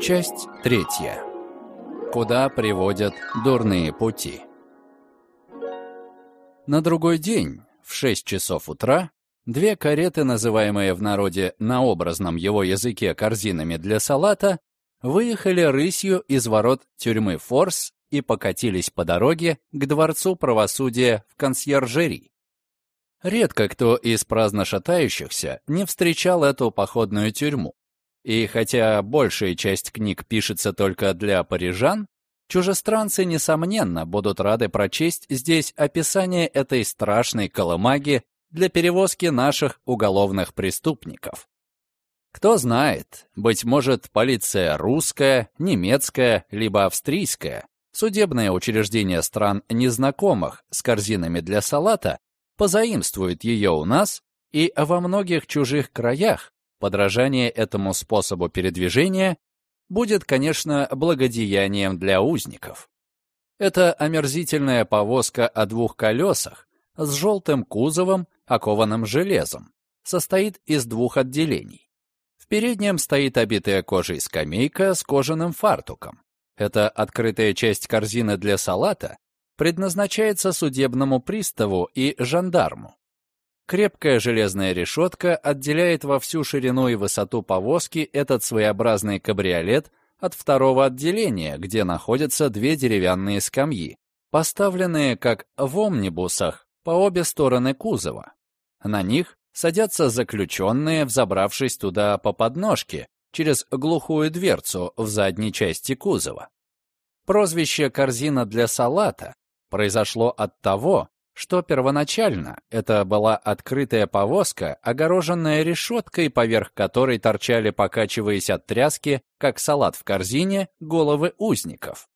Часть третья. Куда приводят дурные пути? На другой день, в 6 часов утра, две кареты, называемые в народе на образном его языке корзинами для салата, выехали рысью из ворот тюрьмы Форс и покатились по дороге к Дворцу правосудия в консьержери. Редко кто из праздно шатающихся не встречал эту походную тюрьму. И хотя большая часть книг пишется только для парижан, чужестранцы, несомненно, будут рады прочесть здесь описание этой страшной колымаги для перевозки наших уголовных преступников. Кто знает, быть может, полиция русская, немецкая, либо австрийская, судебное учреждение стран незнакомых с корзинами для салата позаимствует ее у нас и во многих чужих краях подражание этому способу передвижения будет, конечно, благодеянием для узников. Это омерзительная повозка о двух колесах с желтым кузовом, окованным железом, состоит из двух отделений. В переднем стоит обитая кожей скамейка с кожаным фартуком. Это открытая часть корзины для салата предназначается судебному приставу и жандарму. Крепкая железная решетка отделяет во всю ширину и высоту повозки этот своеобразный кабриолет от второго отделения, где находятся две деревянные скамьи, поставленные как в омнибусах по обе стороны кузова. На них садятся заключенные, взобравшись туда по подножке, через глухую дверцу в задней части кузова. Прозвище «корзина для салата» произошло от того, что первоначально это была открытая повозка, огороженная решеткой, поверх которой торчали, покачиваясь от тряски, как салат в корзине, головы узников.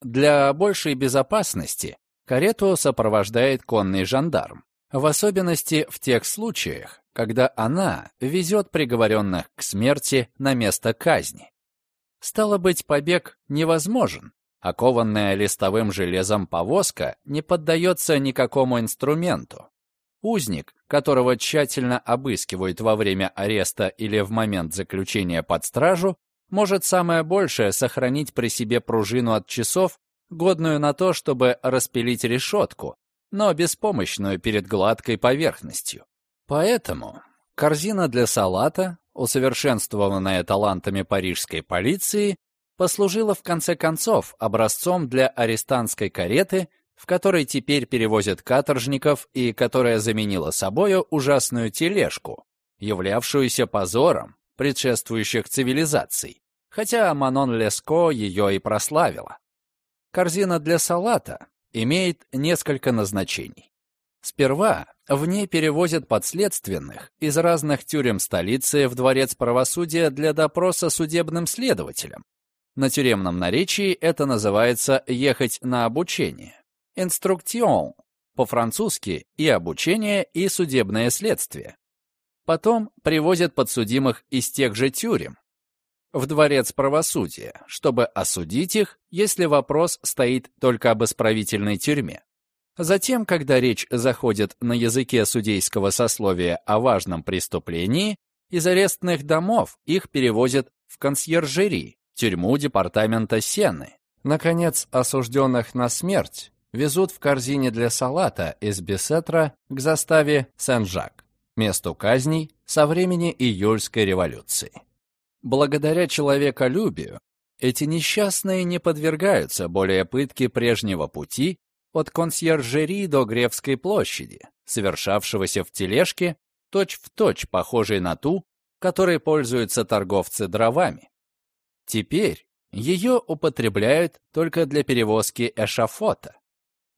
Для большей безопасности карету сопровождает конный жандарм, в особенности в тех случаях, когда она везет приговоренных к смерти на место казни. Стало быть, побег невозможен, Окованная листовым железом повозка не поддается никакому инструменту. Узник, которого тщательно обыскивают во время ареста или в момент заключения под стражу, может самое большее сохранить при себе пружину от часов, годную на то, чтобы распилить решетку, но беспомощную перед гладкой поверхностью. Поэтому корзина для салата, усовершенствованная талантами парижской полиции, послужила в конце концов образцом для арестантской кареты, в которой теперь перевозят каторжников и которая заменила собою ужасную тележку, являвшуюся позором предшествующих цивилизаций, хотя Манон Леско ее и прославила. Корзина для салата имеет несколько назначений. Сперва в ней перевозят подследственных из разных тюрем столицы в дворец правосудия для допроса судебным следователям, на тюремном наречии это называется «ехать на обучение». Инструктион по-французски и обучение, и судебное следствие. Потом привозят подсудимых из тех же тюрем в дворец правосудия, чтобы осудить их, если вопрос стоит только об исправительной тюрьме. Затем, когда речь заходит на языке судейского сословия о важном преступлении, из арестных домов их перевозят в консьержери, тюрьму департамента Сены. Наконец, осужденных на смерть везут в корзине для салата из Бесетра к заставе Сен-Жак, месту казней со времени июльской революции. Благодаря человеколюбию эти несчастные не подвергаются более пытке прежнего пути от консьержери до Гревской площади, совершавшегося в тележке, точь-в-точь точь похожей на ту, которой пользуются торговцы дровами. Теперь ее употребляют только для перевозки эшафота.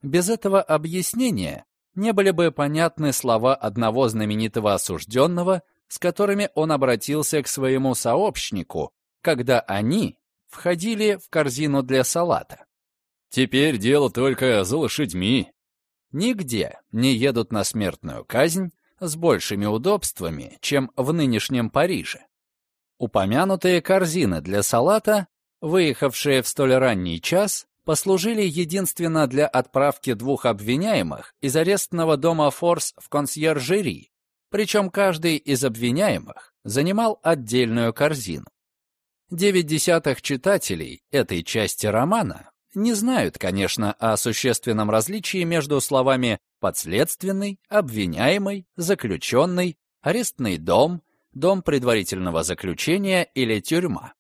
Без этого объяснения не были бы понятны слова одного знаменитого осужденного, с которыми он обратился к своему сообщнику, когда они входили в корзину для салата. «Теперь дело только за лошадьми». Нигде не едут на смертную казнь с большими удобствами, чем в нынешнем Париже. Упомянутые корзины для салата, выехавшие в столь ранний час, послужили единственно для отправки двух обвиняемых из арестного дома Форс в консьержери, причем каждый из обвиняемых занимал отдельную корзину. Девять десятых читателей этой части романа не знают, конечно, о существенном различии между словами «подследственный», «обвиняемый», «заключенный», «арестный дом», «дом предварительного заключения» или «тюрьма».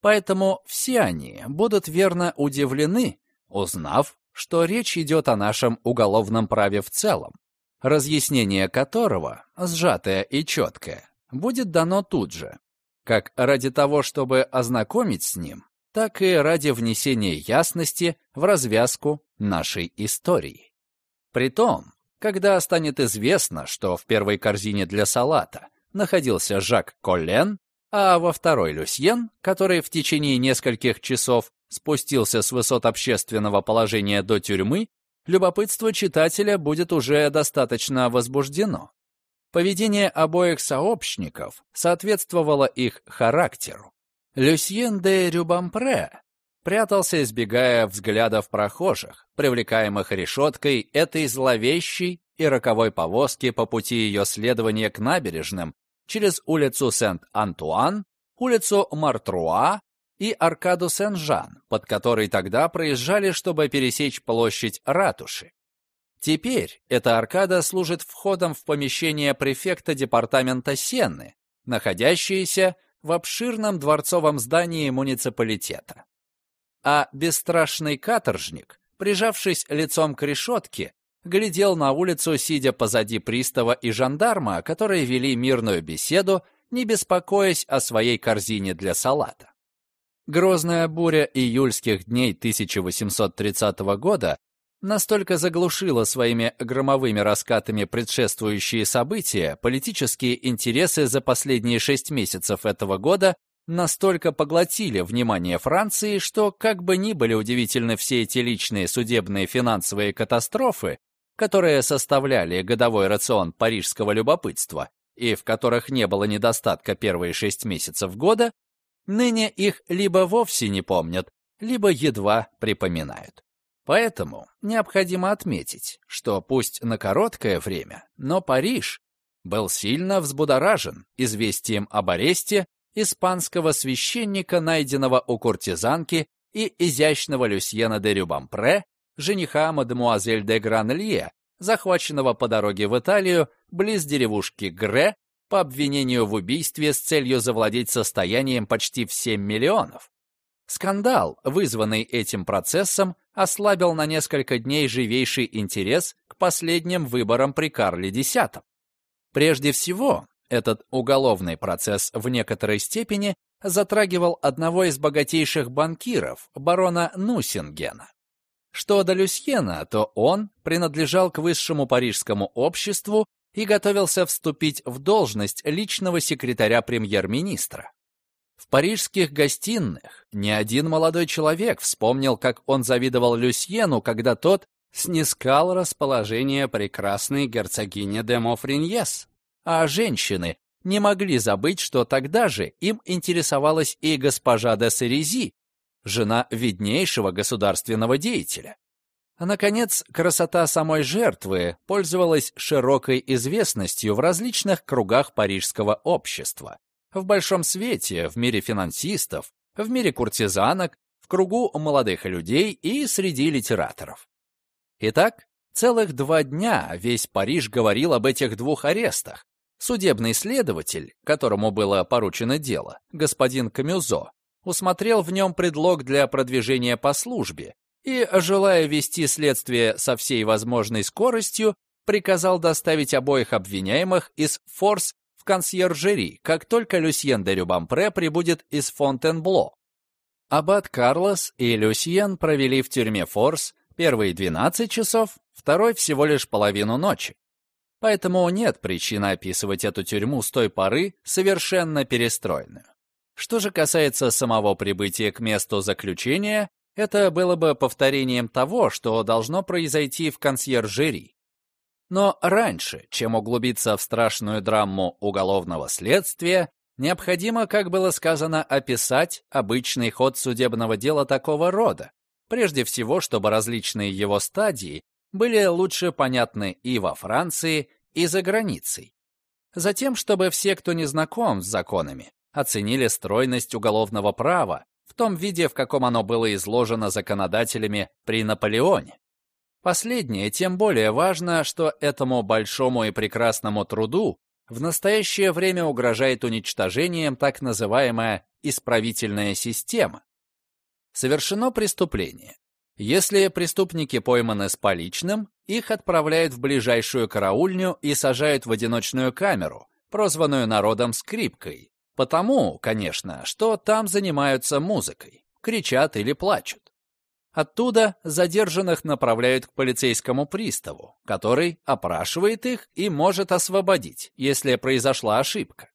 Поэтому все они будут верно удивлены, узнав, что речь идет о нашем уголовном праве в целом, разъяснение которого, сжатое и четкое, будет дано тут же, как ради того, чтобы ознакомить с ним, так и ради внесения ясности в развязку нашей истории. Притом, когда станет известно, что в первой корзине для салата находился Жак Коллен, а во второй Люсьен, который в течение нескольких часов спустился с высот общественного положения до тюрьмы, любопытство читателя будет уже достаточно возбуждено. Поведение обоих сообщников соответствовало их характеру. Люсьен де Рюбампре прятался, избегая взглядов прохожих, привлекаемых решеткой этой зловещей и роковой повозки по пути ее следования к набережным через улицу Сент-Антуан, улицу Мартруа и аркаду Сен-Жан, под которой тогда проезжали, чтобы пересечь площадь ратуши. Теперь эта аркада служит входом в помещение префекта департамента Сенны, находящееся в обширном дворцовом здании муниципалитета. А бесстрашный каторжник, прижавшись лицом к решетке, глядел на улицу, сидя позади пристава и жандарма, которые вели мирную беседу, не беспокоясь о своей корзине для салата. Грозная буря июльских дней 1830 года настолько заглушила своими громовыми раскатами предшествующие события, политические интересы за последние шесть месяцев этого года настолько поглотили внимание Франции, что, как бы ни были удивительны все эти личные судебные финансовые катастрофы, которые составляли годовой рацион парижского любопытства и в которых не было недостатка первые шесть месяцев года, ныне их либо вовсе не помнят, либо едва припоминают. Поэтому необходимо отметить, что пусть на короткое время, но Париж был сильно взбудоражен известием об аресте испанского священника, найденного у куртизанки и изящного Люсьена де Рюбампре, жениха мадемуазель де Гранлье, захваченного по дороге в Италию близ деревушки Гре по обвинению в убийстве с целью завладеть состоянием почти в 7 миллионов. Скандал, вызванный этим процессом, ослабил на несколько дней живейший интерес к последним выборам при Карле X. Прежде всего, этот уголовный процесс в некоторой степени затрагивал одного из богатейших банкиров, барона Нусингена. Что до Люсьена, то он принадлежал к высшему парижскому обществу и готовился вступить в должность личного секретаря премьер-министра. В парижских гостиных ни один молодой человек вспомнил, как он завидовал Люсьену, когда тот снискал расположение прекрасной герцогини де Мофриньес. А женщины не могли забыть, что тогда же им интересовалась и госпожа де Серези, жена виднейшего государственного деятеля. А, наконец, красота самой жертвы пользовалась широкой известностью в различных кругах парижского общества в большом свете, в мире финансистов, в мире куртизанок, в кругу молодых людей и среди литераторов. Итак, целых два дня весь Париж говорил об этих двух арестах. Судебный следователь, которому было поручено дело, господин Камюзо, усмотрел в нем предлог для продвижения по службе и, желая вести следствие со всей возможной скоростью, приказал доставить обоих обвиняемых из Форс консьержери, как только Люсьен де Рюбампре прибудет из Фонтенбло. Аббат Карлос и Люсьен провели в тюрьме Форс первые 12 часов, второй всего лишь половину ночи. Поэтому нет причины описывать эту тюрьму с той поры совершенно перестроенную. Что же касается самого прибытия к месту заключения, это было бы повторением того, что должно произойти в консьержери. Но раньше, чем углубиться в страшную драму уголовного следствия, необходимо, как было сказано, описать обычный ход судебного дела такого рода, прежде всего, чтобы различные его стадии были лучше понятны и во Франции, и за границей. Затем, чтобы все, кто не знаком с законами, оценили стройность уголовного права в том виде, в каком оно было изложено законодателями при Наполеоне. Последнее тем более важно, что этому большому и прекрасному труду в настоящее время угрожает уничтожением так называемая исправительная система. Совершено преступление. Если преступники пойманы с поличным, их отправляют в ближайшую караульню и сажают в одиночную камеру, прозванную народом скрипкой. Потому, конечно, что там занимаются музыкой, кричат или плачут. Оттуда задержанных направляют к полицейскому приставу, который опрашивает их и может освободить, если произошла ошибка.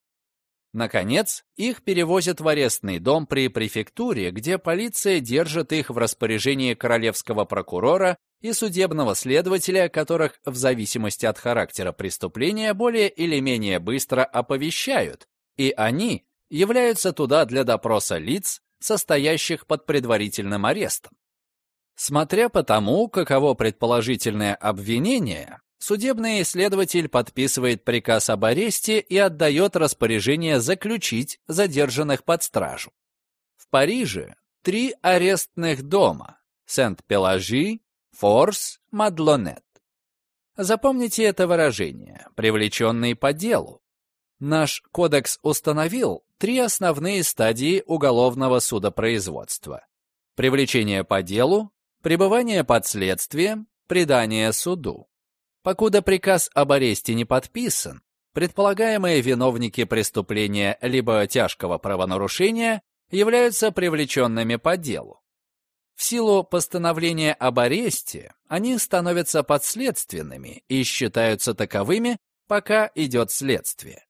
Наконец, их перевозят в арестный дом при префектуре, где полиция держит их в распоряжении королевского прокурора и судебного следователя, которых в зависимости от характера преступления более или менее быстро оповещают, и они являются туда для допроса лиц, состоящих под предварительным арестом. Смотря по тому, каково предположительное обвинение, судебный следователь подписывает приказ об аресте и отдает распоряжение заключить задержанных под стражу. В Париже три арестных дома – Сент-Пелаги, Форс, Мадлонет. Запомните это выражение, привлеченный по делу. Наш кодекс установил три основные стадии уголовного судопроизводства. Привлечение по делу, пребывание под следствием, предание суду. Покуда приказ об аресте не подписан, предполагаемые виновники преступления либо тяжкого правонарушения являются привлеченными по делу. В силу постановления об аресте они становятся подследственными и считаются таковыми, пока идет следствие.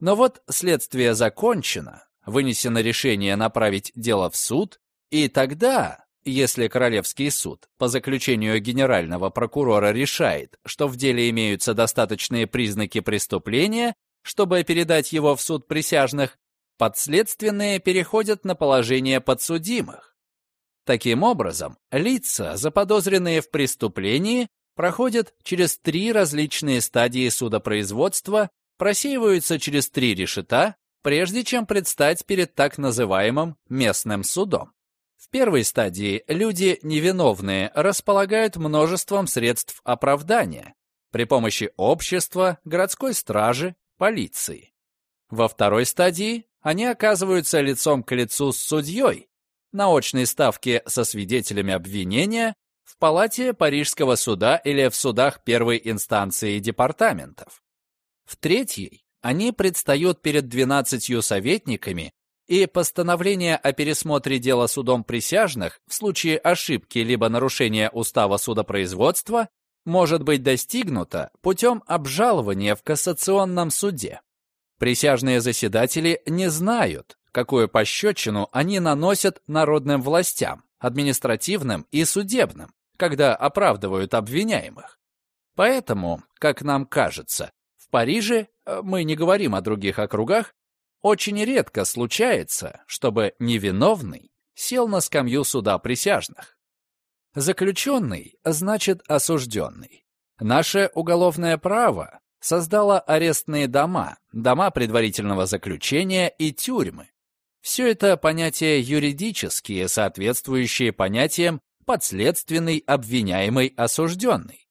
Но вот следствие закончено, вынесено решение направить дело в суд, и тогда если Королевский суд по заключению генерального прокурора решает, что в деле имеются достаточные признаки преступления, чтобы передать его в суд присяжных, подследственные переходят на положение подсудимых. Таким образом, лица, заподозренные в преступлении, проходят через три различные стадии судопроизводства, просеиваются через три решета, прежде чем предстать перед так называемым местным судом. В первой стадии люди невиновные располагают множеством средств оправдания при помощи общества, городской стражи, полиции. Во второй стадии они оказываются лицом к лицу с судьей на очной ставке со свидетелями обвинения в палате Парижского суда или в судах первой инстанции департаментов. В третьей они предстают перед 12 советниками и постановление о пересмотре дела судом присяжных в случае ошибки либо нарушения устава судопроизводства может быть достигнуто путем обжалования в кассационном суде. Присяжные заседатели не знают, какую пощечину они наносят народным властям, административным и судебным, когда оправдывают обвиняемых. Поэтому, как нам кажется, в Париже, э, мы не говорим о других округах, очень редко случается, чтобы невиновный сел на скамью суда присяжных. Заключенный значит осужденный. Наше уголовное право создало арестные дома, дома предварительного заключения и тюрьмы. Все это понятия юридические, соответствующие понятиям подследственный, обвиняемый, осужденный.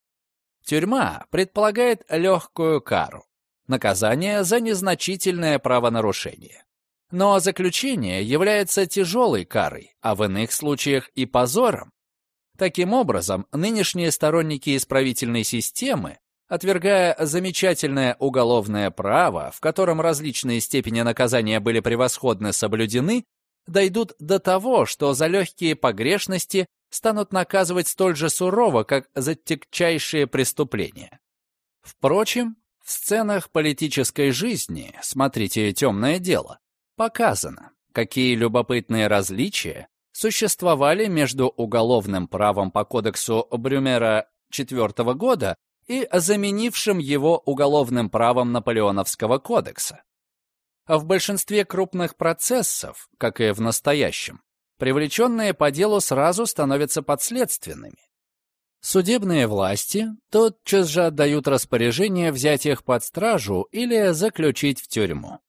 Тюрьма предполагает легкую кару наказание за незначительное правонарушение. Но заключение является тяжелой карой, а в иных случаях и позором. Таким образом, нынешние сторонники исправительной системы, отвергая замечательное уголовное право, в котором различные степени наказания были превосходно соблюдены, дойдут до того, что за легкие погрешности станут наказывать столь же сурово, как за тягчайшие преступления. Впрочем, в сценах политической жизни, смотрите «Темное дело», показано, какие любопытные различия существовали между уголовным правом по кодексу Брюмера IV года и заменившим его уголовным правом Наполеоновского кодекса. В большинстве крупных процессов, как и в настоящем, привлеченные по делу сразу становятся подследственными. Судебные власти тотчас же отдают распоряжение взять их под стражу или заключить в тюрьму.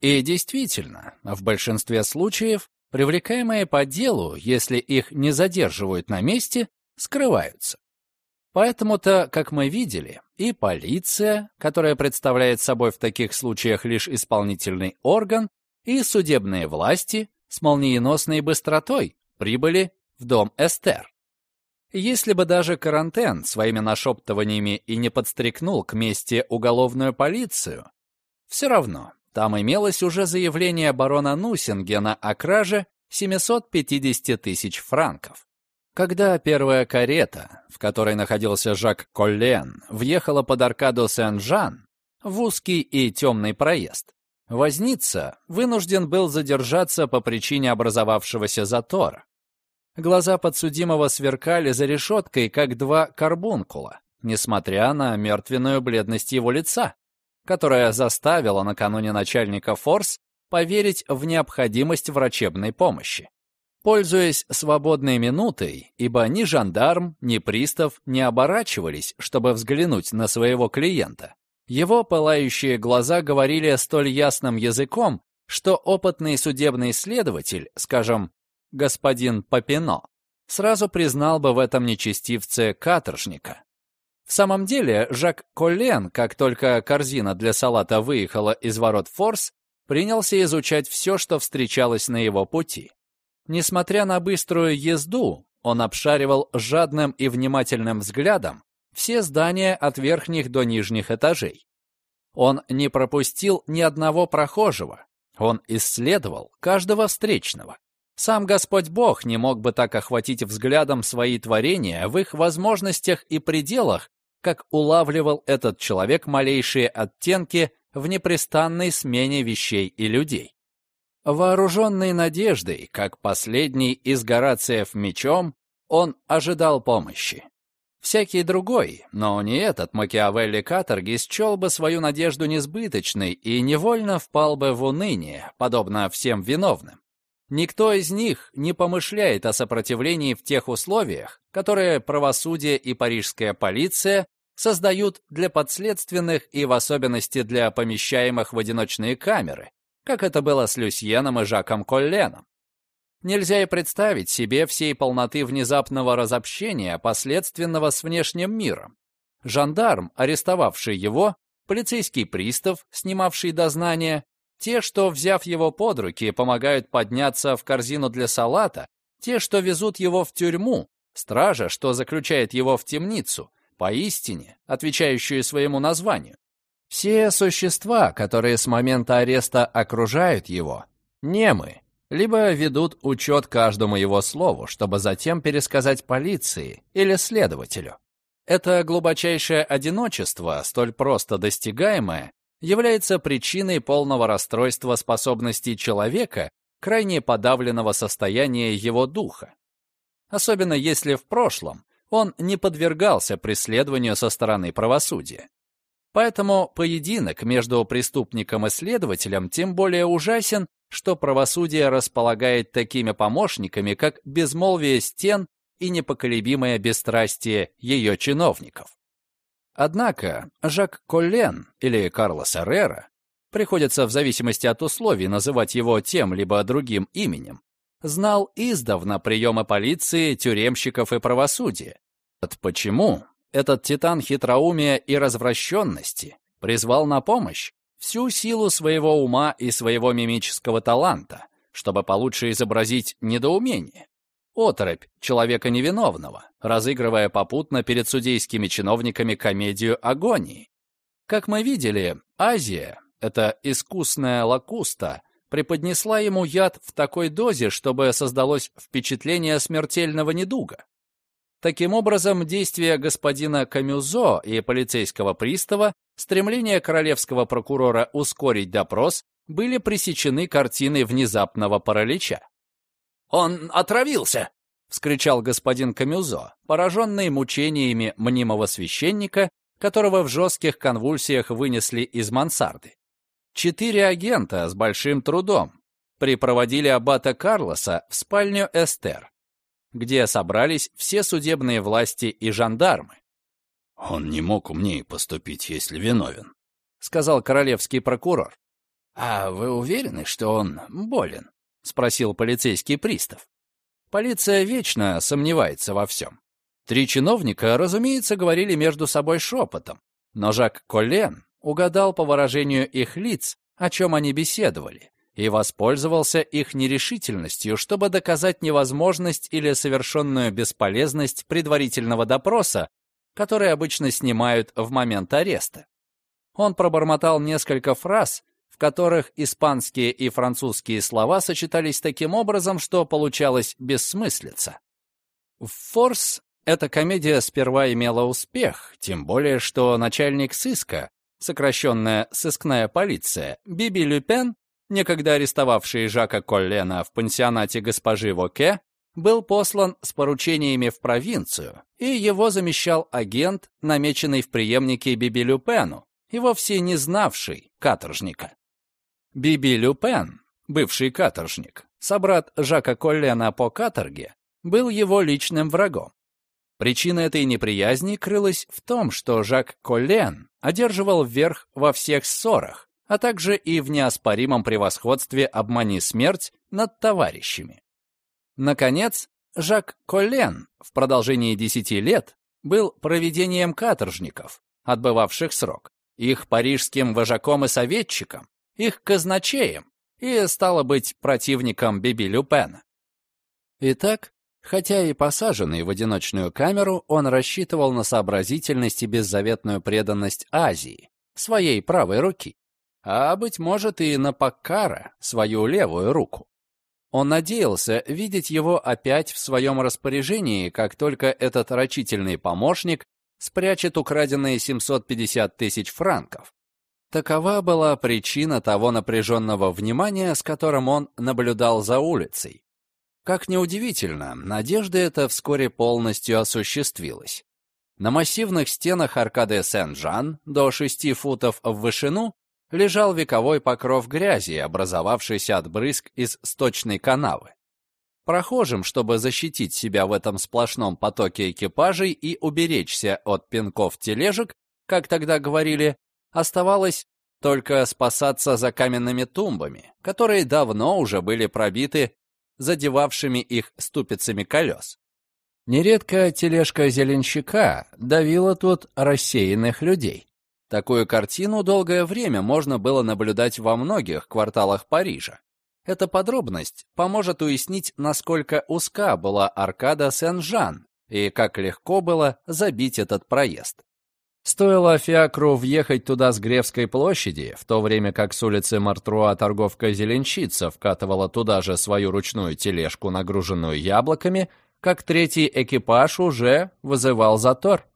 И действительно, в большинстве случаев привлекаемые по делу, если их не задерживают на месте, скрываются. Поэтому-то, как мы видели, и полиция, которая представляет собой в таких случаях лишь исполнительный орган, и судебные власти с молниеносной быстротой прибыли в дом Эстер. Если бы даже Карантен своими нашептываниями и не подстрекнул к мести уголовную полицию, все равно там имелось уже заявление барона Нусингена о краже 750 тысяч франков. Когда первая карета, в которой находился Жак Коллен, въехала под аркаду Сен-Жан, в узкий и темный проезд, возница вынужден был задержаться по причине образовавшегося затора. Глаза подсудимого сверкали за решеткой, как два карбункула, несмотря на мертвенную бледность его лица, которая заставила накануне начальника Форс поверить в необходимость врачебной помощи. Пользуясь свободной минутой, ибо ни жандарм, ни пристав не оборачивались, чтобы взглянуть на своего клиента, его пылающие глаза говорили столь ясным языком, что опытный судебный следователь, скажем, господин Папино, сразу признал бы в этом нечестивце каторжника. В самом деле, Жак Коллен, как только корзина для салата выехала из ворот Форс, принялся изучать все, что встречалось на его пути. Несмотря на быструю езду, он обшаривал жадным и внимательным взглядом все здания от верхних до нижних этажей. Он не пропустил ни одного прохожего, он исследовал каждого встречного. Сам Господь Бог не мог бы так охватить взглядом свои творения в их возможностях и пределах, как улавливал этот человек малейшие оттенки в непрестанной смене вещей и людей. Вооруженный надеждой, как последний из Горациев мечом, он ожидал помощи. Всякий другой, но не этот Макиавелли каторги, счел бы свою надежду несбыточной и невольно впал бы в уныние, подобно всем виновным. Никто из них не помышляет о сопротивлении в тех условиях, которые правосудие и парижская полиция создают для подследственных и в особенности для помещаемых в одиночные камеры, как это было с Люсьеном и Жаком Колленом. Нельзя и представить себе всей полноты внезапного разобщения, последственного с внешним миром. Жандарм, арестовавший его, полицейский пристав, снимавший дознание, те, что, взяв его под руки, помогают подняться в корзину для салата, те, что везут его в тюрьму, стража, что заключает его в темницу, поистине отвечающую своему названию. Все существа, которые с момента ареста окружают его, немы, либо ведут учет каждому его слову, чтобы затем пересказать полиции или следователю. Это глубочайшее одиночество, столь просто достигаемое, является причиной полного расстройства способностей человека, крайне подавленного состояния его духа. Особенно если в прошлом он не подвергался преследованию со стороны правосудия. Поэтому поединок между преступником и следователем тем более ужасен, что правосудие располагает такими помощниками, как безмолвие стен и непоколебимое бесстрастие ее чиновников. Однако Жак Коллен или Карлос Эррера, приходится в зависимости от условий называть его тем либо другим именем, знал издавна приемы полиции, тюремщиков и правосудия. Вот почему этот титан хитроумия и развращенности призвал на помощь всю силу своего ума и своего мимического таланта, чтобы получше изобразить недоумение, оторопь человека невиновного, разыгрывая попутно перед судейскими чиновниками комедию агонии. Как мы видели, Азия, эта искусная лакуста, преподнесла ему яд в такой дозе, чтобы создалось впечатление смертельного недуга. Таким образом, действия господина Камюзо и полицейского пристава, стремление королевского прокурора ускорить допрос были пресечены картиной внезапного паралича. «Он отравился!» — вскричал господин Камюзо, пораженный мучениями мнимого священника, которого в жестких конвульсиях вынесли из мансарды. Четыре агента с большим трудом припроводили аббата Карлоса в спальню Эстер, где собрались все судебные власти и жандармы. «Он не мог умнее поступить, если виновен», — сказал королевский прокурор. «А вы уверены, что он болен?» — спросил полицейский пристав. Полиция вечно сомневается во всем. Три чиновника, разумеется, говорили между собой шепотом, но Жак Коллен угадал по выражению их лиц, о чем они беседовали, и воспользовался их нерешительностью, чтобы доказать невозможность или совершенную бесполезность предварительного допроса, который обычно снимают в момент ареста. Он пробормотал несколько фраз, в которых испанские и французские слова сочетались таким образом, что получалось бессмыслица. «Форс» — эта комедия сперва имела успех, тем более что начальник сыска, сокращенная «сыскная полиция», Биби Люпен, некогда арестовавший Жака Коллена в пансионате госпожи Воке, был послан с поручениями в провинцию, и его замещал агент, намеченный в преемнике Биби Люпену, и вовсе не знавший каторжника. Биби Люпен, бывший каторжник, собрат Жака Коллена по каторге, был его личным врагом. Причина этой неприязни крылась в том, что Жак Коллен одерживал верх во всех ссорах, а также и в неоспоримом превосходстве «обмани смерть» над товарищами. Наконец, Жак Коллен в продолжении десяти лет был проведением каторжников, отбывавших срок, их парижским вожаком и советчиком, их казначеем и, стало быть, противником Биби Люпена. Итак, хотя и посаженный в одиночную камеру, он рассчитывал на сообразительность и беззаветную преданность Азии, своей правой руки, а, быть может, и на Паккара, свою левую руку. Он надеялся видеть его опять в своем распоряжении, как только этот рачительный помощник спрячет украденные 750 тысяч франков, Такова была причина того напряженного внимания, с которым он наблюдал за улицей. Как неудивительно, надежда эта вскоре полностью осуществилась. На массивных стенах аркады Сен-Жан до шести футов в вышину лежал вековой покров грязи, образовавшийся от брызг из сточной канавы. Прохожим, чтобы защитить себя в этом сплошном потоке экипажей и уберечься от пинков тележек, как тогда говорили, Оставалось только спасаться за каменными тумбами, которые давно уже были пробиты задевавшими их ступицами колес. Нередко тележка зеленщика давила тут рассеянных людей. Такую картину долгое время можно было наблюдать во многих кварталах Парижа. Эта подробность поможет уяснить, насколько узка была аркада Сен-Жан и как легко было забить этот проезд. Стоило Фиакру въехать туда с Гревской площади, в то время как с улицы Мартруа торговка-зеленщица вкатывала туда же свою ручную тележку, нагруженную яблоками, как третий экипаж уже вызывал затор.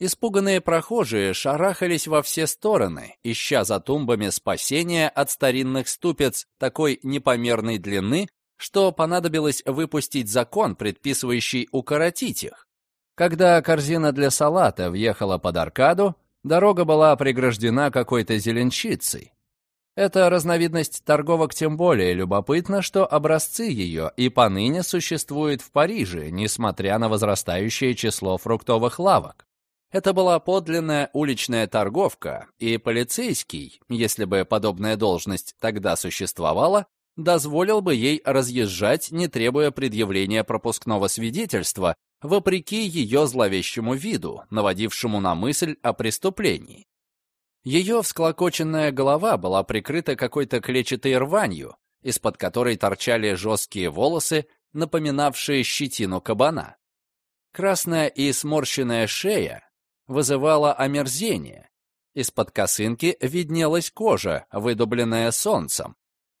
Испуганные прохожие шарахались во все стороны, ища за тумбами спасения от старинных ступец такой непомерной длины, что понадобилось выпустить закон, предписывающий укоротить их. Когда корзина для салата въехала под аркаду, дорога была преграждена какой-то зеленщицей. Эта разновидность торговок тем более любопытна, что образцы ее и поныне существуют в Париже, несмотря на возрастающее число фруктовых лавок. Это была подлинная уличная торговка, и полицейский, если бы подобная должность тогда существовала, дозволил бы ей разъезжать, не требуя предъявления пропускного свидетельства вопреки ее зловещему виду, наводившему на мысль о преступлении. Ее всклокоченная голова была прикрыта какой-то клетчатой рванью, из-под которой торчали жесткие волосы, напоминавшие щетину кабана. Красная и сморщенная шея вызывала омерзение. Из-под косынки виднелась кожа, выдубленная солнцем,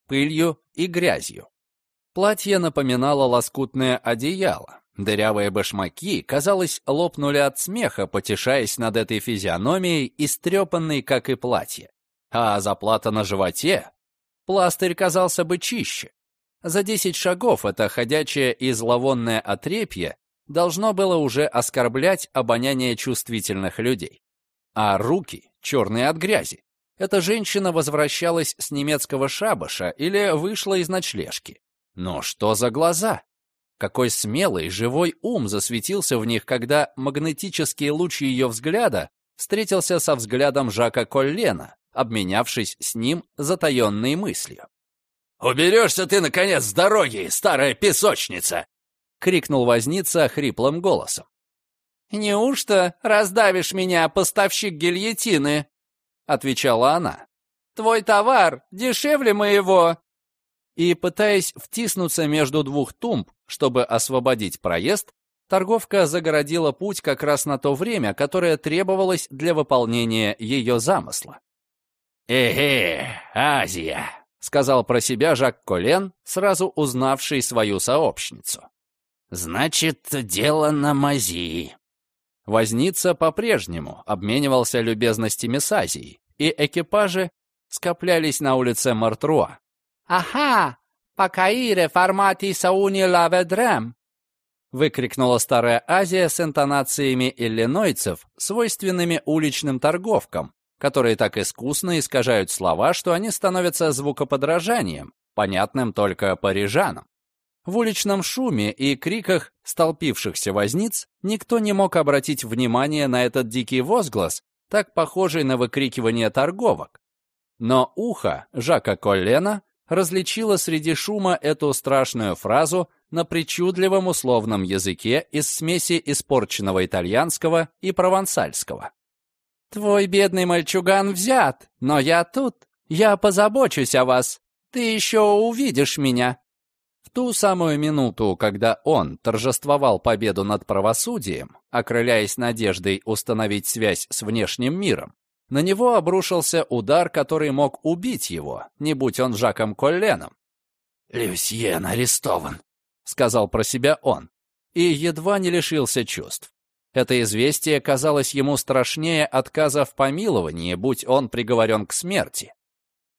пылью и грязью. Платье напоминало лоскутное одеяло, Дырявые башмаки, казалось, лопнули от смеха, потешаясь над этой физиономией, истрепанной, как и платье. А заплата на животе? Пластырь казался бы чище. За десять шагов это ходячее и зловонное отрепье должно было уже оскорблять обоняние чувствительных людей. А руки, черные от грязи. Эта женщина возвращалась с немецкого шабаша или вышла из ночлежки. Но что за глаза? Какой смелый, живой ум засветился в них, когда магнетический луч ее взгляда встретился со взглядом Жака Коллена, обменявшись с ним затаенной мыслью. «Уберешься ты, наконец, с дороги, старая песочница!» — крикнул возница хриплым голосом. «Неужто раздавишь меня, поставщик гильотины?» — отвечала она. «Твой товар дешевле моего!» И, пытаясь втиснуться между двух тумб, чтобы освободить проезд, торговка загородила путь как раз на то время, которое требовалось для выполнения ее замысла. «Эге, Азия!» — сказал про себя Жак Колен, сразу узнавший свою сообщницу. «Значит, дело на мази». Возница по-прежнему обменивался любезностями с Азией, и экипажи скоплялись на улице Мартруа. «Ага, покаире формати сауни лаведрем!» выкрикнула старая Азия с интонациями иллинойцев, свойственными уличным торговкам, которые так искусно искажают слова, что они становятся звукоподражанием, понятным только парижанам. В уличном шуме и криках столпившихся возниц никто не мог обратить внимание на этот дикий возглас, так похожий на выкрикивание торговок. Но ухо Жака Коллена различило среди шума эту страшную фразу на причудливом условном языке из смеси испорченного итальянского и провансальского. «Твой бедный мальчуган взят, но я тут. Я позабочусь о вас. Ты еще увидишь меня». В ту самую минуту, когда он торжествовал победу над правосудием, окрыляясь надеждой установить связь с внешним миром, на него обрушился удар, который мог убить его, не будь он Жаком Колленом. «Люсьен арестован», — сказал про себя он, и едва не лишился чувств. Это известие казалось ему страшнее отказа в помиловании, будь он приговорен к смерти.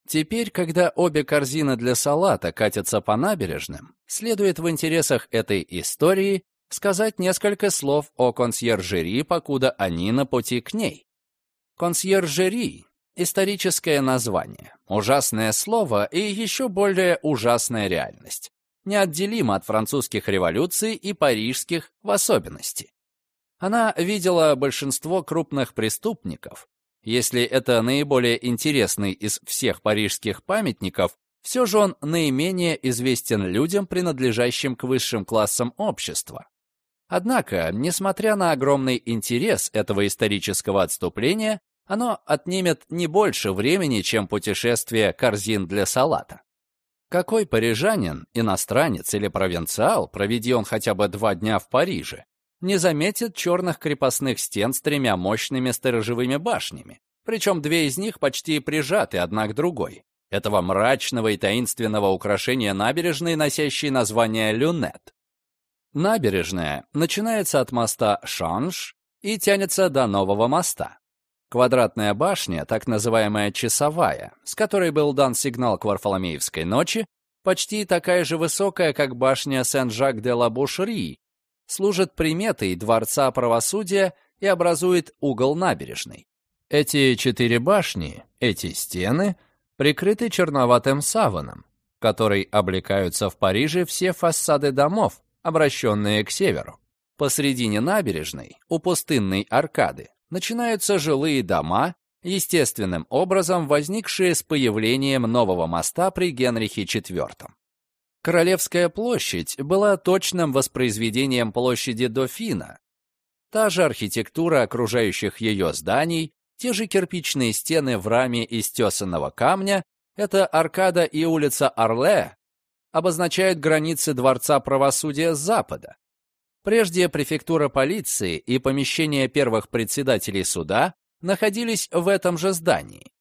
Теперь, когда обе корзины для салата катятся по набережным, следует в интересах этой истории сказать несколько слов о консьержери, покуда они на пути к ней. Консьержери — историческое название, ужасное слово и еще более ужасная реальность, неотделима от французских революций и парижских в особенности. Она видела большинство крупных преступников. Если это наиболее интересный из всех парижских памятников, все же он наименее известен людям, принадлежащим к высшим классам общества. Однако, несмотря на огромный интерес этого исторического отступления, оно отнимет не больше времени, чем путешествие корзин для салата. Какой парижанин, иностранец или провинциал, проведи он хотя бы два дня в Париже, не заметит черных крепостных стен с тремя мощными сторожевыми башнями, причем две из них почти прижаты одна к другой, этого мрачного и таинственного украшения набережной, носящей название «Люнет». Набережная начинается от моста Шанж и тянется до нового моста. Квадратная башня, так называемая часовая, с которой был дан сигнал к Варфоломеевской ночи, почти такая же высокая, как башня Сен-Жак-де-ла-Бушри, служит приметой Дворца правосудия и образует угол набережной. Эти четыре башни, эти стены, прикрыты черноватым саваном, который облекаются в Париже все фасады домов, обращенные к северу. Посредине набережной, у пустынной аркады, начинаются жилые дома, естественным образом возникшие с появлением нового моста при Генрихе IV. Королевская площадь была точным воспроизведением площади Дофина. Та же архитектура окружающих ее зданий, те же кирпичные стены в раме из тесанного камня, это аркада и улица Орле, обозначают границы Дворца правосудия запада. Прежде префектура полиции и помещения первых председателей суда находились в этом же здании.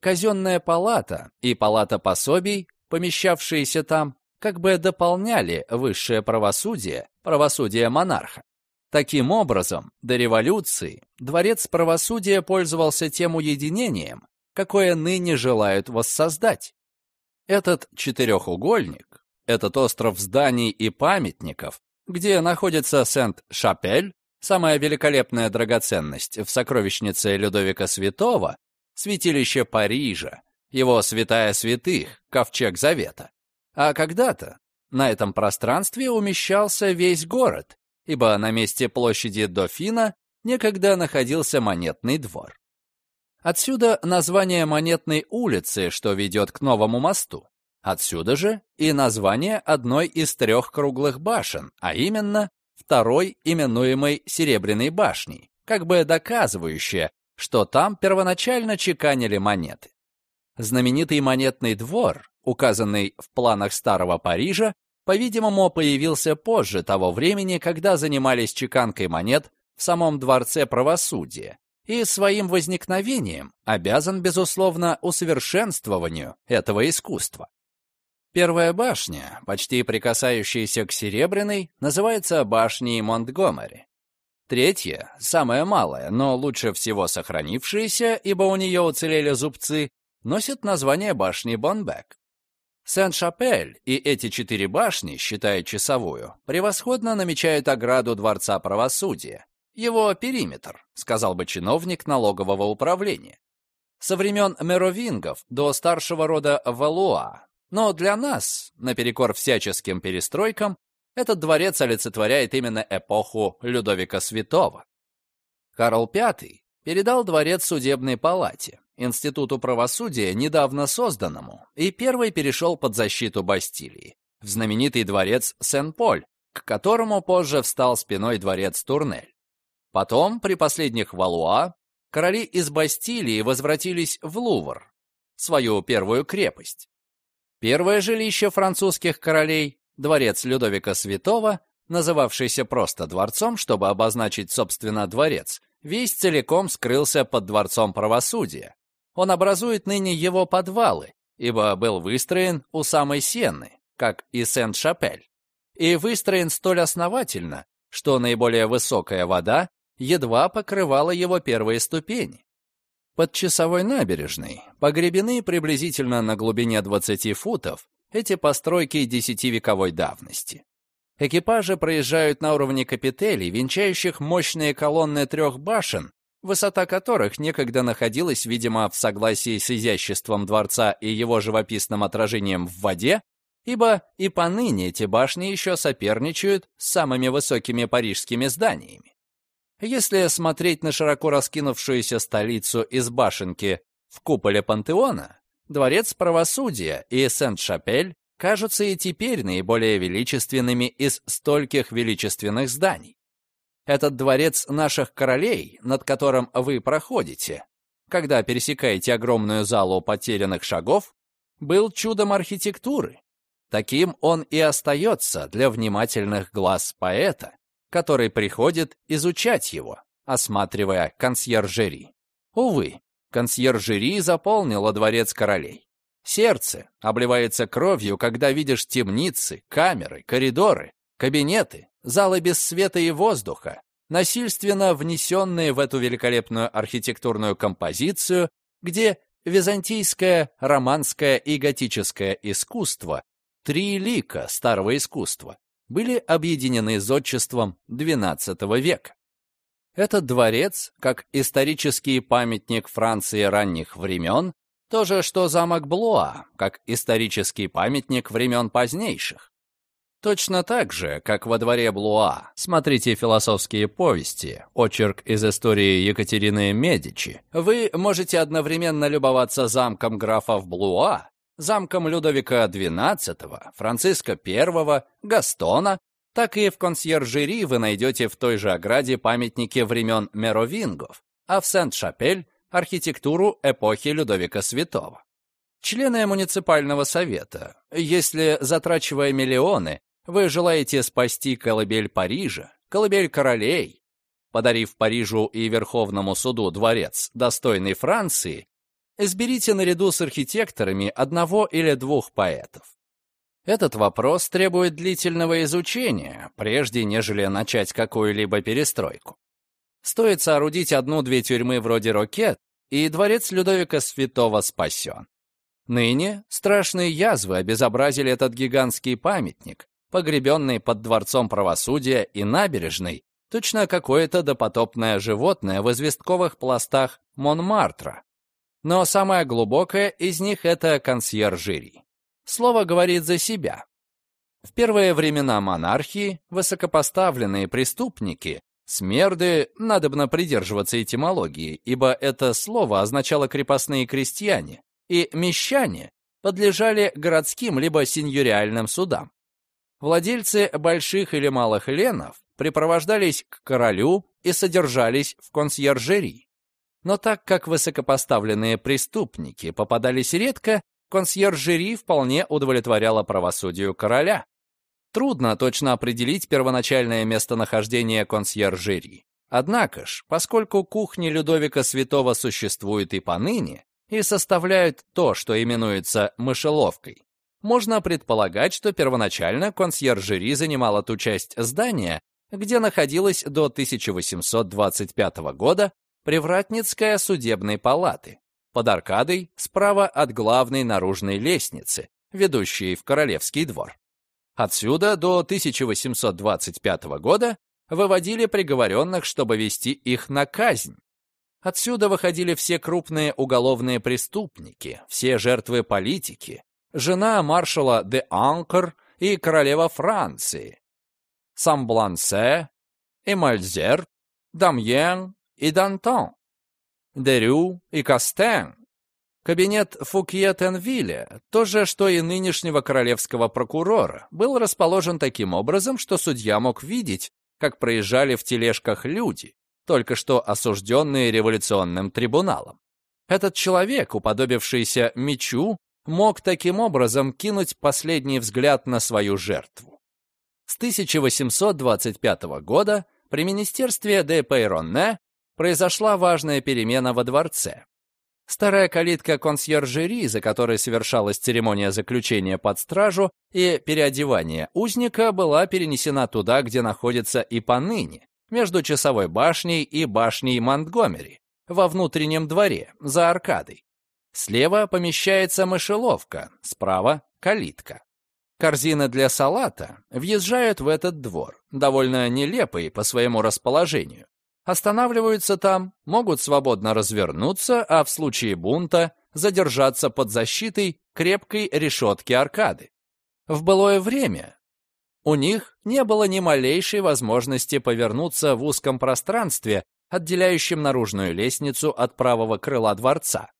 Казенная палата и палата пособий, помещавшиеся там, как бы дополняли высшее правосудие, правосудие монарха. Таким образом, до революции дворец правосудия пользовался тем уединением, какое ныне желают воссоздать. Этот четырехугольник, этот остров зданий и памятников, где находится Сент-Шапель, самая великолепная драгоценность в сокровищнице Людовика Святого, святилище Парижа, его святая святых, ковчег Завета, а когда-то на этом пространстве умещался весь город, ибо на месте площади Дофина некогда находился монетный двор. Отсюда название Монетной улицы, что ведет к новому мосту. Отсюда же и название одной из трех круглых башен, а именно второй, именуемой Серебряной башней, как бы доказывающее, что там первоначально чеканили монеты. Знаменитый монетный двор, указанный в планах Старого Парижа, по-видимому, появился позже того времени, когда занимались чеканкой монет в самом Дворце правосудия, и своим возникновением обязан, безусловно, усовершенствованию этого искусства. Первая башня, почти прикасающаяся к Серебряной, называется башней Монтгомери. Третья, самая малая, но лучше всего сохранившаяся, ибо у нее уцелели зубцы, носит название башни Бонбек. Сен-Шапель и эти четыре башни, считая часовую, превосходно намечают ограду Дворца правосудия, его периметр, сказал бы чиновник налогового управления. Со времен меровингов до старшего рода Валуа но для нас, наперекор всяческим перестройкам, этот дворец олицетворяет именно эпоху Людовика Святого. Карл V передал дворец судебной палате, институту правосудия, недавно созданному, и первый перешел под защиту Бастилии, в знаменитый дворец Сен-Поль, к которому позже встал спиной дворец Турнель. Потом, при последних Валуа, короли из Бастилии возвратились в Лувр, свою первую крепость. Первое жилище французских королей, дворец Людовика Святого, называвшийся просто дворцом, чтобы обозначить, собственно, дворец, весь целиком скрылся под дворцом правосудия. Он образует ныне его подвалы, ибо был выстроен у самой Сенны, как и Сент-Шапель, и выстроен столь основательно, что наиболее высокая вода едва покрывала его первые ступени. Под часовой набережной погребены приблизительно на глубине 20 футов эти постройки десятивековой давности. Экипажи проезжают на уровне капителей, венчающих мощные колонны трех башен, высота которых некогда находилась, видимо, в согласии с изяществом дворца и его живописным отражением в воде, ибо и поныне эти башни еще соперничают с самыми высокими парижскими зданиями. Если смотреть на широко раскинувшуюся столицу из башенки в куполе пантеона, дворец правосудия и Сент-Шапель кажутся и теперь наиболее величественными из стольких величественных зданий. Этот дворец наших королей, над которым вы проходите, когда пересекаете огромную залу потерянных шагов, был чудом архитектуры. Таким он и остается для внимательных глаз поэта, который приходит изучать его, осматривая консьержери. Увы, консьержери заполнила дворец королей. Сердце обливается кровью, когда видишь темницы, камеры, коридоры, кабинеты, залы без света и воздуха, насильственно внесенные в эту великолепную архитектурную композицию, где византийское, романское и готическое искусство, три лика старого искусства, были объединены зодчеством XII века. Этот дворец, как исторический памятник Франции ранних времен, то же, что замок Блуа, как исторический памятник времен позднейших. Точно так же, как во дворе Блуа, смотрите философские повести, очерк из истории Екатерины Медичи, вы можете одновременно любоваться замком графов Блуа замком Людовика XII, Франциска I, Гастона, так и в консьержери вы найдете в той же ограде памятники времен Меровингов, а в Сент-Шапель – архитектуру эпохи Людовика Святого. Члены муниципального совета, если, затрачивая миллионы, вы желаете спасти колыбель Парижа, колыбель королей, подарив Парижу и Верховному суду дворец, достойный Франции, изберите наряду с архитекторами одного или двух поэтов. Этот вопрос требует длительного изучения, прежде нежели начать какую-либо перестройку. Стоит соорудить одну-две тюрьмы вроде Рокет, и дворец Людовика Святого спасен. Ныне страшные язвы обезобразили этот гигантский памятник, погребенный под дворцом правосудия и набережной, точно какое-то допотопное животное в известковых пластах Монмартра, но самое глубокое из них — это консьержери. Слово говорит за себя. В первые времена монархии высокопоставленные преступники Смерды надобно придерживаться этимологии, ибо это слово означало крепостные крестьяне, и мещане подлежали городским либо сеньориальным судам. Владельцы больших или малых ленов припровождались к королю и содержались в консьержерии. Но так как высокопоставленные преступники попадались редко, консьержери вполне удовлетворяла правосудию короля. Трудно точно определить первоначальное местонахождение консьержери. Однако ж, поскольку кухни Людовика Святого существуют и поныне, и составляют то, что именуется мышеловкой, можно предполагать, что первоначально консьержери занимала ту часть здания, где находилась до 1825 года Привратницкая судебной палаты, под аркадой справа от главной наружной лестницы, ведущей в Королевский двор. Отсюда до 1825 года выводили приговоренных, чтобы вести их на казнь. Отсюда выходили все крупные уголовные преступники, все жертвы политики, жена маршала де Анкер и королева Франции, Самблансе, Эмальзер, Дамьен и Дантон, Дерю и Кастен, Кабинет Фукье Тенвилля, то же, что и нынешнего королевского прокурора, был расположен таким образом, что судья мог видеть, как проезжали в тележках люди, только что осужденные революционным трибуналом. Этот человек, уподобившийся мечу, мог таким образом кинуть последний взгляд на свою жертву. С 1825 года при министерстве де Пейронне произошла важная перемена во дворце. Старая калитка консьержери, за которой совершалась церемония заключения под стражу и переодевания узника, была перенесена туда, где находится и поныне, между часовой башней и башней Монтгомери, во внутреннем дворе, за аркадой. Слева помещается мышеловка, справа — калитка. Корзины для салата въезжают в этот двор, довольно нелепый по своему расположению останавливаются там, могут свободно развернуться, а в случае бунта задержаться под защитой крепкой решетки аркады. В былое время у них не было ни малейшей возможности повернуться в узком пространстве, отделяющем наружную лестницу от правого крыла дворца.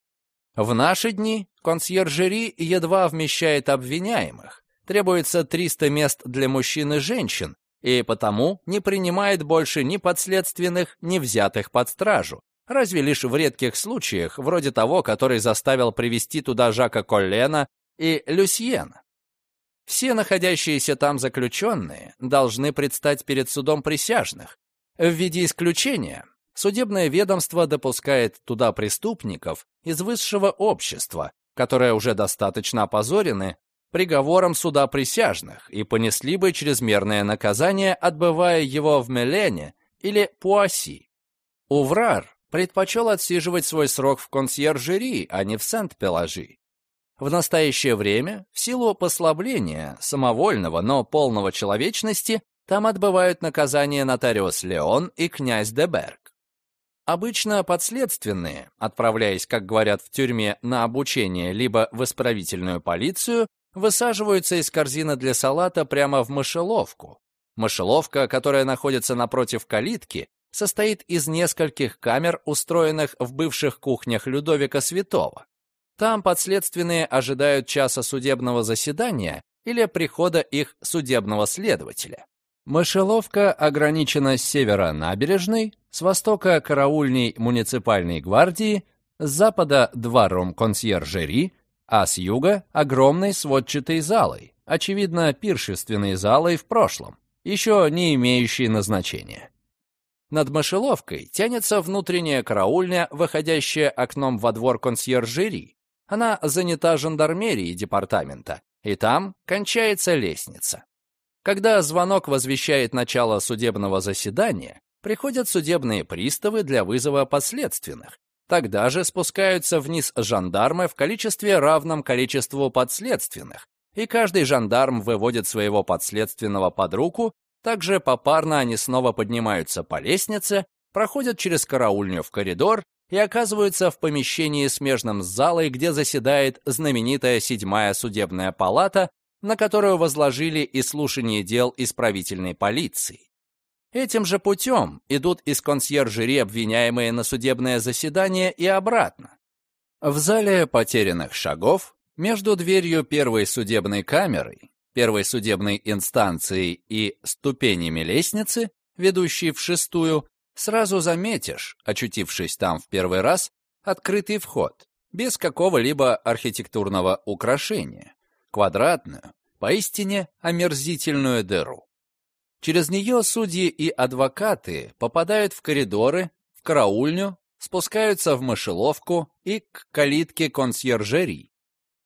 В наши дни консьержери едва вмещает обвиняемых. Требуется 300 мест для мужчин и женщин, и потому не принимает больше ни подследственных, ни взятых под стражу, разве лишь в редких случаях, вроде того, который заставил привести туда Жака Коллена и Люсьена. Все находящиеся там заключенные должны предстать перед судом присяжных. В виде исключения судебное ведомство допускает туда преступников из высшего общества, которые уже достаточно опозорены приговором суда присяжных и понесли бы чрезмерное наказание, отбывая его в Мелене или Пуасси. Уврар предпочел отсиживать свой срок в консьержери, а не в Сент-Пеложи. В настоящее время, в силу послабления, самовольного, но полного человечности, там отбывают наказание нотариус Леон и князь Деберг. Обычно подследственные, отправляясь, как говорят в тюрьме, на обучение либо в исправительную полицию, высаживаются из корзины для салата прямо в мышеловку. Мышеловка, которая находится напротив калитки, состоит из нескольких камер, устроенных в бывших кухнях Людовика Святого. Там подследственные ожидают часа судебного заседания или прихода их судебного следователя. Мышеловка ограничена с севера набережной, с востока караульней муниципальной гвардии, с запада двором консьержери, а с юга — огромной сводчатой залой, очевидно, пиршественной залой в прошлом, еще не имеющей назначения. Над мышеловкой тянется внутренняя караульня, выходящая окном во двор консьержери. Она занята жандармерией департамента, и там кончается лестница. Когда звонок возвещает начало судебного заседания, приходят судебные приставы для вызова подследственных, Тогда же спускаются вниз жандармы в количестве равном количеству подследственных, и каждый жандарм выводит своего подследственного под руку, также попарно они снова поднимаются по лестнице, проходят через караульню в коридор и оказываются в помещении, смежном с залой, где заседает знаменитая седьмая судебная палата, на которую возложили и слушание дел исправительной полиции. Этим же путем идут из консьержери обвиняемые на судебное заседание и обратно. В зале потерянных шагов между дверью первой судебной камерой, первой судебной инстанцией и ступенями лестницы, ведущей в шестую, сразу заметишь, очутившись там в первый раз, открытый вход, без какого-либо архитектурного украшения, квадратную, поистине омерзительную дыру. Через нее судьи и адвокаты попадают в коридоры, в караульню, спускаются в мышеловку и к калитке консьержерии.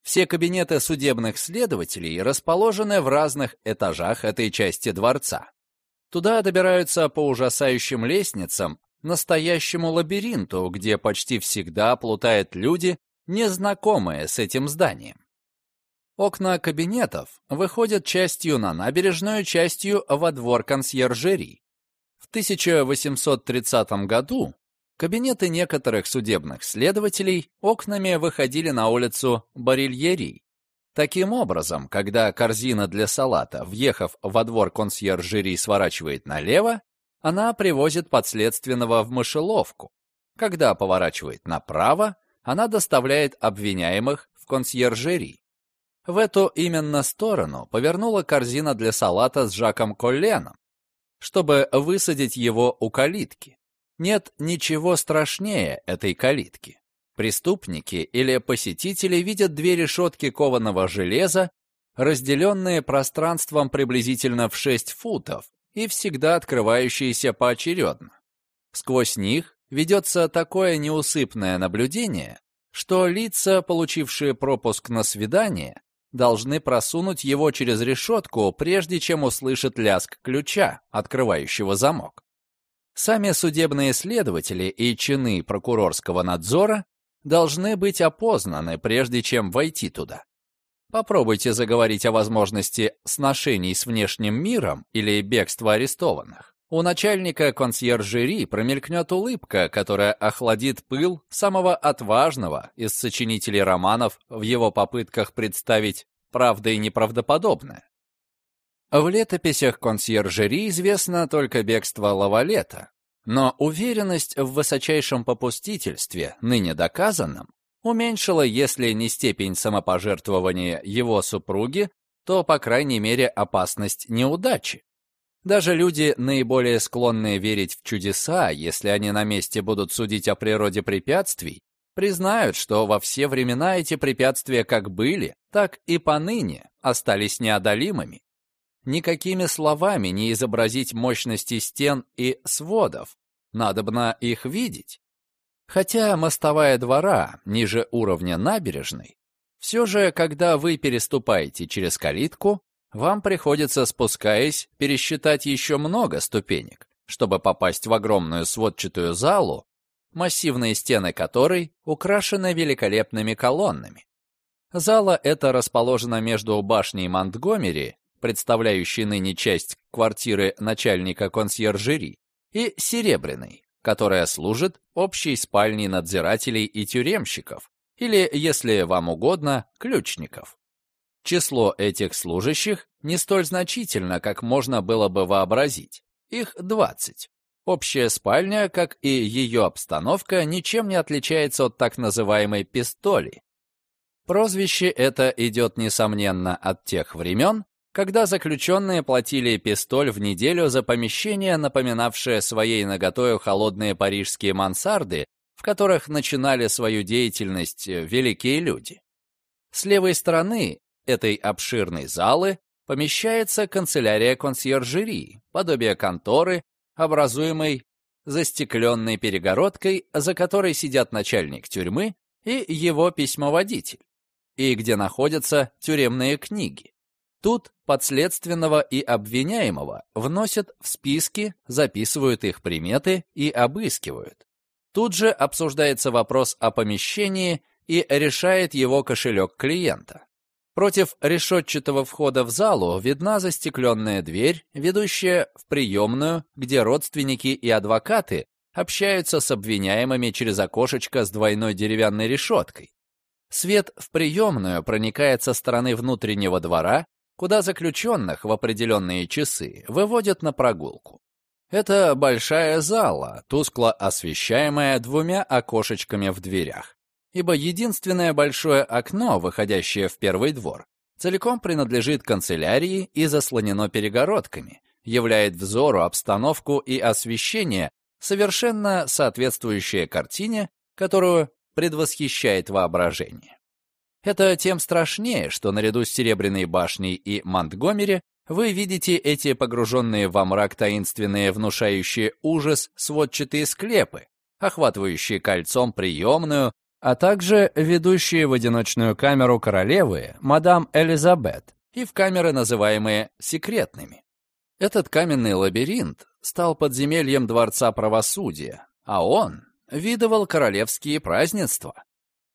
Все кабинеты судебных следователей расположены в разных этажах этой части дворца. Туда добираются по ужасающим лестницам, настоящему лабиринту, где почти всегда плутают люди, незнакомые с этим зданием. Окна кабинетов выходят частью на набережную, частью во двор консьержерий. В 1830 году кабинеты некоторых судебных следователей окнами выходили на улицу Барильерий. Таким образом, когда корзина для салата, въехав во двор консьержерий, сворачивает налево, она привозит подследственного в мышеловку. Когда поворачивает направо, она доставляет обвиняемых в консьержерий. В эту именно сторону повернула корзина для салата с Жаком Колленом, чтобы высадить его у калитки. Нет ничего страшнее этой калитки. Преступники или посетители видят две решетки кованого железа, разделенные пространством приблизительно в 6 футов и всегда открывающиеся поочередно. Сквозь них ведется такое неусыпное наблюдение, что лица, получившие пропуск на свидание, должны просунуть его через решетку, прежде чем услышат лязг ключа, открывающего замок. Сами судебные следователи и чины прокурорского надзора должны быть опознаны, прежде чем войти туда. Попробуйте заговорить о возможности сношений с внешним миром или бегства арестованных. У начальника консьержери промелькнет улыбка, которая охладит пыл самого отважного из сочинителей романов в его попытках представить правда и неправдоподобное. В летописях консьержери известно только бегство Лавалета, но уверенность в высочайшем попустительстве, ныне доказанном, уменьшила, если не степень самопожертвования его супруги, то, по крайней мере, опасность неудачи. Даже люди, наиболее склонные верить в чудеса, если они на месте будут судить о природе препятствий, признают, что во все времена эти препятствия как были, так и поныне остались неодолимыми. Никакими словами не изобразить мощности стен и сводов, надобно их видеть. Хотя мостовая двора ниже уровня набережной, все же, когда вы переступаете через калитку, вам приходится, спускаясь, пересчитать еще много ступенек, чтобы попасть в огромную сводчатую залу, массивные стены которой украшены великолепными колоннами. Зала эта расположена между башней Монтгомери, представляющей ныне часть квартиры начальника консьержери, и Серебряной, которая служит общей спальней надзирателей и тюремщиков, или, если вам угодно, ключников. Число этих служащих не столь значительно, как можно было бы вообразить. Их 20. Общая спальня, как и ее обстановка, ничем не отличается от так называемой «пистоли». Прозвище это идет, несомненно, от тех времен, когда заключенные платили пистоль в неделю за помещение, напоминавшее своей наготою холодные парижские мансарды, в которых начинали свою деятельность великие люди. С левой стороны этой обширной залы помещается канцелярия консьержерии, подобие конторы, образуемой застекленной перегородкой, за которой сидят начальник тюрьмы и его письмоводитель, и где находятся тюремные книги. Тут подследственного и обвиняемого вносят в списки, записывают их приметы и обыскивают. Тут же обсуждается вопрос о помещении и решает его кошелек клиента. Против решетчатого входа в залу видна застекленная дверь, ведущая в приемную, где родственники и адвокаты общаются с обвиняемыми через окошечко с двойной деревянной решеткой. Свет в приемную проникает со стороны внутреннего двора, куда заключенных в определенные часы выводят на прогулку. Это большая зала, тускло освещаемая двумя окошечками в дверях, ибо единственное большое окно, выходящее в первый двор, целиком принадлежит канцелярии и заслонено перегородками, являет взору обстановку и освещение, совершенно соответствующее картине, которую предвосхищает воображение. Это тем страшнее, что наряду с Серебряной башней и Монтгомери вы видите эти погруженные во мрак таинственные, внушающие ужас сводчатые склепы, охватывающие кольцом приемную, а также ведущие в одиночную камеру королевы, мадам Элизабет, и в камеры, называемые секретными. Этот каменный лабиринт стал подземельем Дворца Правосудия, а он видывал королевские празднества.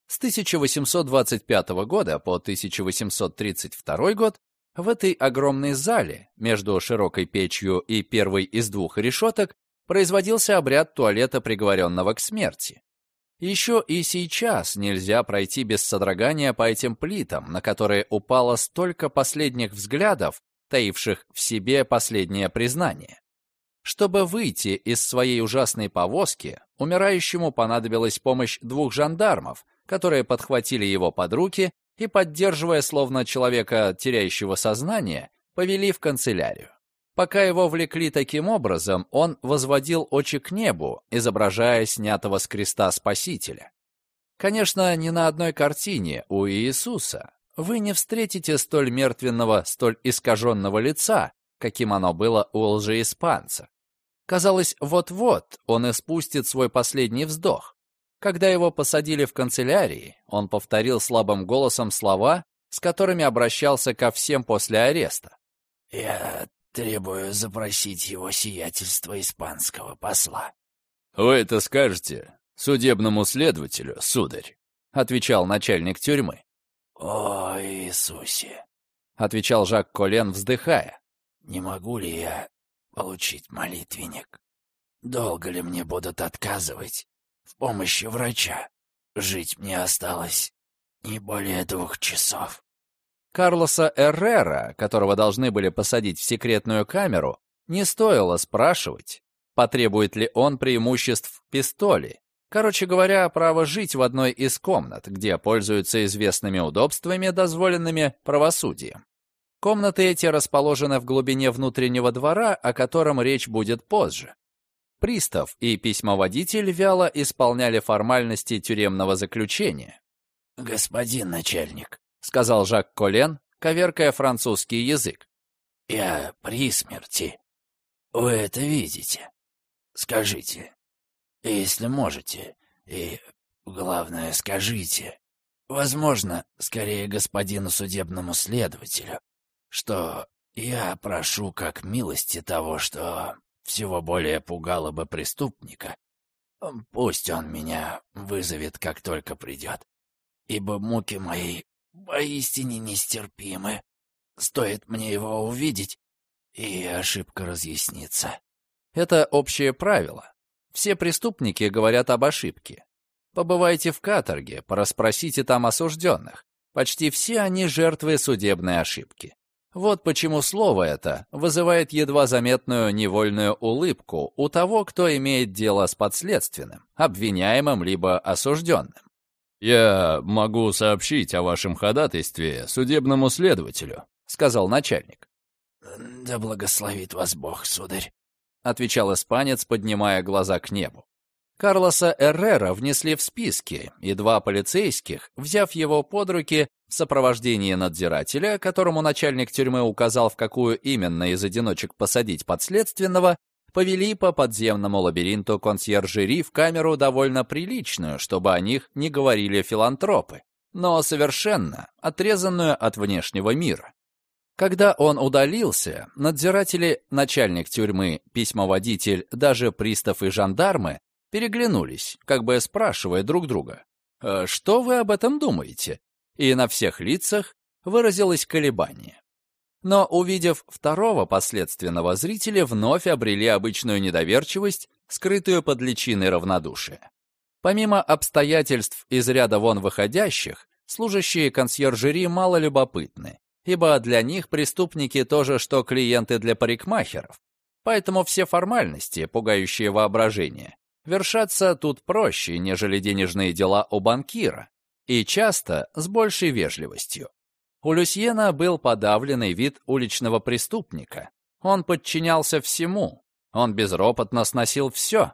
С 1825 года по 1832 год в этой огромной зале, между широкой печью и первой из двух решеток, производился обряд туалета приговоренного к смерти. Еще и сейчас нельзя пройти без содрогания по этим плитам, на которые упало столько последних взглядов, таивших в себе последнее признание. Чтобы выйти из своей ужасной повозки, умирающему понадобилась помощь двух жандармов, которые подхватили его под руки и, поддерживая словно человека, теряющего сознание, повели в канцелярию. Пока его влекли таким образом, он возводил очи к небу, изображая снятого с креста Спасителя. Конечно, ни на одной картине у Иисуса вы не встретите столь мертвенного, столь искаженного лица, каким оно было у лжеиспанца. Казалось, вот-вот он испустит свой последний вздох. Когда его посадили в канцелярии, он повторил слабым голосом слова, с которыми обращался ко всем после ареста. «Я требую запросить его сиятельство испанского посла». «Вы это скажете судебному следователю, сударь», — отвечал начальник тюрьмы. «О, Иисусе!» — отвечал Жак Колен, вздыхая. «Не могу ли я получить молитвенник? Долго ли мне будут отказывать в помощи врача. Жить мне осталось не более двух часов. Карлоса Эррера, которого должны были посадить в секретную камеру, не стоило спрашивать, потребует ли он преимуществ в пистоле. Короче говоря, право жить в одной из комнат, где пользуются известными удобствами, дозволенными правосудием. Комнаты эти расположены в глубине внутреннего двора, о котором речь будет позже. Пристав и письмоводитель вяло исполняли формальности тюремного заключения. «Господин начальник», — сказал Жак Колен, коверкая французский язык. «Я при смерти. Вы это видите. Скажите, если можете, и, главное, скажите, возможно, скорее господину судебному следователю, что я прошу как милости того, что всего более пугало бы преступника. Пусть он меня вызовет, как только придет, ибо муки мои поистине нестерпимы. Стоит мне его увидеть, и ошибка разъяснится. Это общее правило. Все преступники говорят об ошибке. Побывайте в каторге, порасспросите там осужденных. Почти все они жертвы судебной ошибки. Вот почему слово это вызывает едва заметную невольную улыбку у того, кто имеет дело с подследственным, обвиняемым либо осужденным. «Я могу сообщить о вашем ходатайстве судебному следователю», — сказал начальник. «Да благословит вас Бог, сударь», — отвечал испанец, поднимая глаза к небу. Карлоса Эррера внесли в списки, и два полицейских, взяв его под руки, в сопровождении надзирателя, которому начальник тюрьмы указал, в какую именно из одиночек посадить подследственного, повели по подземному лабиринту консьержери в камеру довольно приличную, чтобы о них не говорили филантропы, но совершенно отрезанную от внешнего мира. Когда он удалился, надзиратели, начальник тюрьмы, письмоводитель, даже пристав и жандармы переглянулись, как бы спрашивая друг друга, «Э, «Что вы об этом думаете?» и на всех лицах выразилось колебание. Но, увидев второго последственного зрителя, вновь обрели обычную недоверчивость, скрытую под личиной равнодушия. Помимо обстоятельств из ряда вон выходящих, служащие консьержери мало любопытны, ибо для них преступники тоже, что клиенты для парикмахеров. Поэтому все формальности, пугающие воображение, вершатся тут проще, нежели денежные дела у банкира, и часто с большей вежливостью. У Люсьена был подавленный вид уличного преступника. Он подчинялся всему, он безропотно сносил все.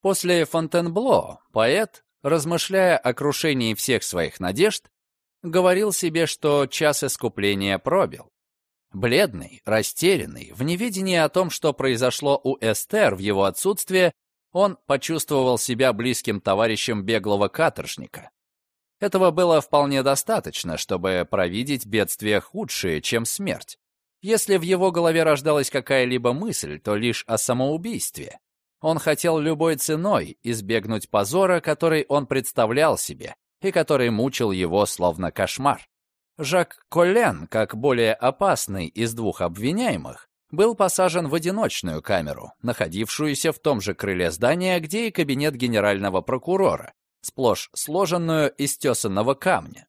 После Фонтенбло поэт, размышляя о крушении всех своих надежд, говорил себе, что час искупления пробил. Бледный, растерянный, в неведении о том, что произошло у Эстер в его отсутствие, он почувствовал себя близким товарищем беглого каторжника. Этого было вполне достаточно, чтобы провидеть бедствия худшие, чем смерть. Если в его голове рождалась какая-либо мысль, то лишь о самоубийстве. Он хотел любой ценой избегнуть позора, который он представлял себе, и который мучил его словно кошмар. Жак Коллен, как более опасный из двух обвиняемых, был посажен в одиночную камеру, находившуюся в том же крыле здания, где и кабинет генерального прокурора, сплошь сложенную из тесанного камня.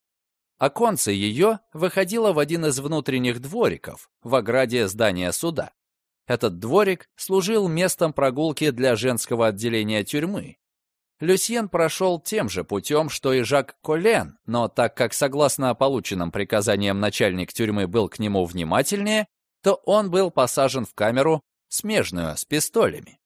Оконце ее выходило в один из внутренних двориков в ограде здания суда. Этот дворик служил местом прогулки для женского отделения тюрьмы. Люсьен прошел тем же путем, что и Жак Колен, но так как, согласно полученным приказаниям, начальник тюрьмы был к нему внимательнее, то он был посажен в камеру, смежную с пистолями.